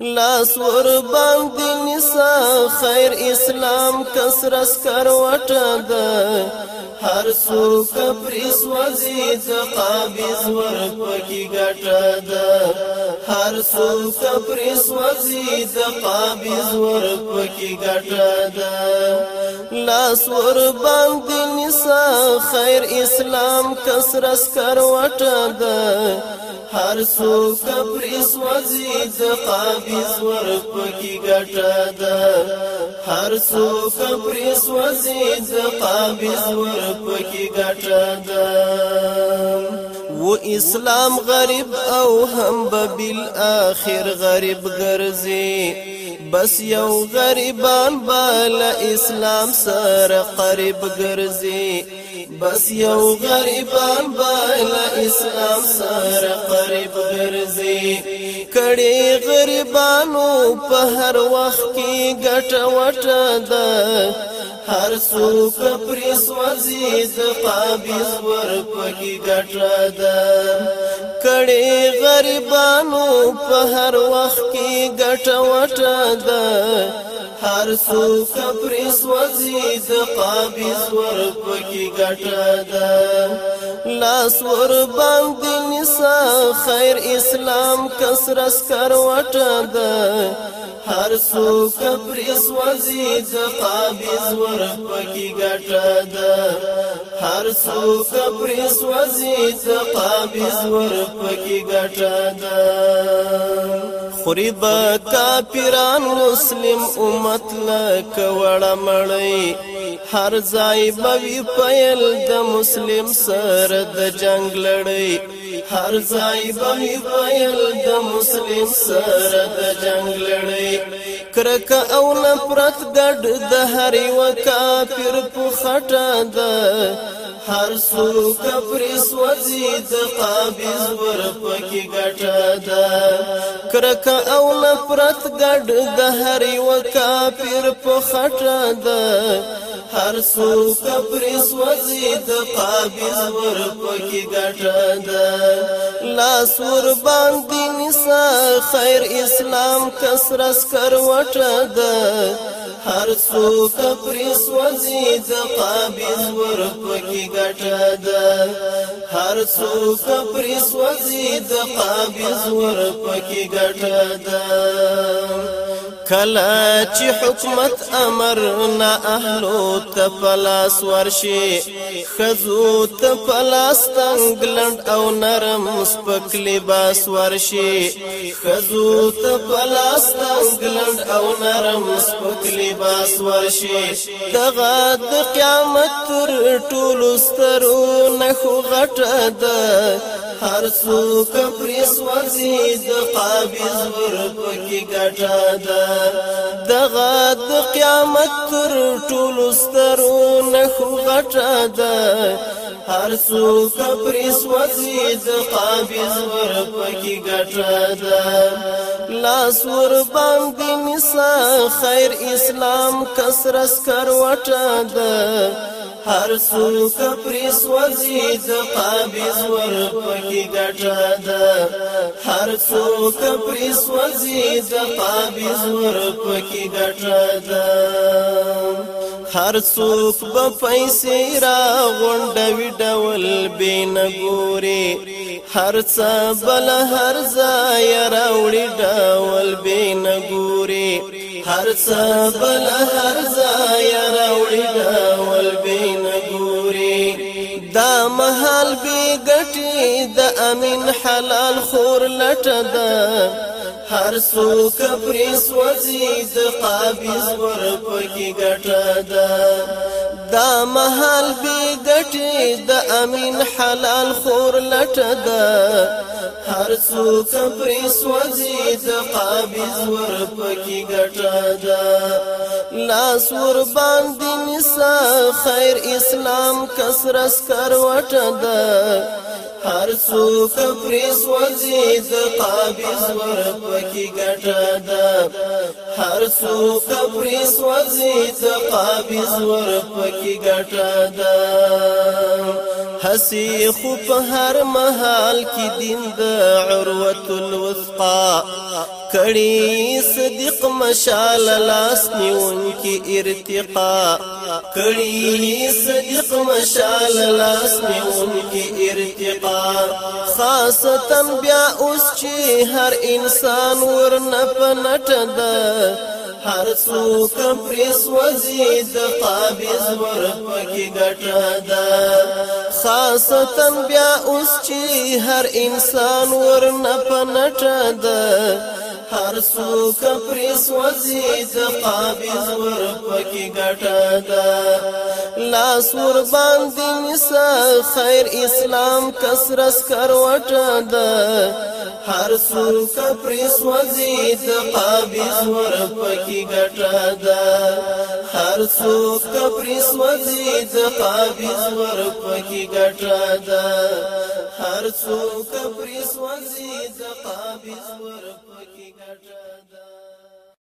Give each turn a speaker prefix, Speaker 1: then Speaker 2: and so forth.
Speaker 1: لاس ور باندې نسا خیر اسلام کسرس کروټه ده هر څوک پرس وزید قابض ور پکې ګټه ده هر څوک پرس وزید قابض ور پکې ګټه ده لاس ور باندې نسا خیر اسلام کسرس کروټه ده هر سو کبر اس وزید قابض ورف کی ګټه ده هر سو کبر اس وزید قابض ورف کی ګټه ده و اسلام غریب او هم به بالآخر غریب ګرځي بس یو غریبان بل اسلام سره قریب ګرځي بس یو غریبان بل اسلام سره قریب ګرځي کړي غریبانو په هر وخت کې ګټه وټه ده هر سوک پرې سوځي د قابض ور پکې ګټه ده کړي غریبانو په هر وخت کې ګټه وټه ده هر څو خبر سوځي د قابض ور پکې ګټه ده لاس ور باندې نسا خیر اسلام کسرس کر وټه ده هر سو کپریس وزید قابض ورخ پکی گٹا دا هر سو کپریس وزید قابض ورخ پکی گٹا دا خوري با کافران مسلم امت لک وړه مړی هر ځای به پیل د مسلم سره د جنگ لړۍ هر ځای به می ویل د مسلم سره د جنگ لړۍ کرک او نفرت ګډ د هر یو کافر په خټه ده هر سو کپرس وزید قابض ورپکی گٹا دا کرک او نفرت گڑ دهر و کافر پخٹا دا هر سو کپرس وزید قابض ورپکی گٹا دا لاس ور باندې نسا خیر اسلام کسرس کروټا دا هر څوک پرس وزي د قابض ور پکې ګټه ده هر څوک پرس وزي د قابض ور پکې ګټه ده کلا چې حکومت امر نا اهلو ته پلاس ورشي خزو ته پلاس تنگلند او نرم سپک لباس ورشي خزو ته پلاس تنگلند او نرم سپک لباس ورشي دغه د قیامت تر ټولو سترو نه خو غټه ده هر سو کپری سوزی د قابض ورکو کی ګټا ده دغه د قیامت تر ټولو سترو نه خو غټا ده هر سو کپری سوزی د قابض ور پکې ګټه ده لاس ور باندې نسا خیر اسلام کسرس کروټه ده هر سو کپری سوزی د قابض ور پکې ګټه ده هر سو کپری سوزی د قابض ور پکې ګټه ده هر څوک به پیسې را غونډوي ډول بین ګوري هر څه بل هر ځای راوړي ډول بین ګوري هر څه بل هر ځای راوړي ډول بین ګوري دا محل به ګټي د امین حلال خور لټه ده هر څوک پر سوځي د قابض ور پکې ګټه ده دا محل به ګټي د امین حلال خور لټه ده هر څوک پر سوځي د قابض ور پکې ګټه ده لاس ور باندې نسا خیر اسلام کسرس کروټه ده هر څوک پریس وځي د قابض ور پکې ګټه ده هر څوک پریس وځي د قابض ور پکې ګټه ده حسی خو په هر محال کې دین د عروت الوثقا کړي صدق مشال لاس نیون کې ارتقا کړي صدق مشال لاس نیون کې ارتقا خاصتا بیا اوس چې هر انسان ورنه پنټ ده هر څوک پرېس وزي د قابض ورپکې ګټه ده خاصتا بیا اوس چې هر انسان ورنه پنټه ده هر سو کپریس وزید قابض ور پکې ګټه ده لاس ور باندې نسا خیر اسلام کسرس کروټه ده هر سو کپریس وزید قابض ور پکې ګټه ده هر سو کپریس وزید قابض ور پکې ګټه ده هر څوک پرې سوځي د قابض ور پکې ګټه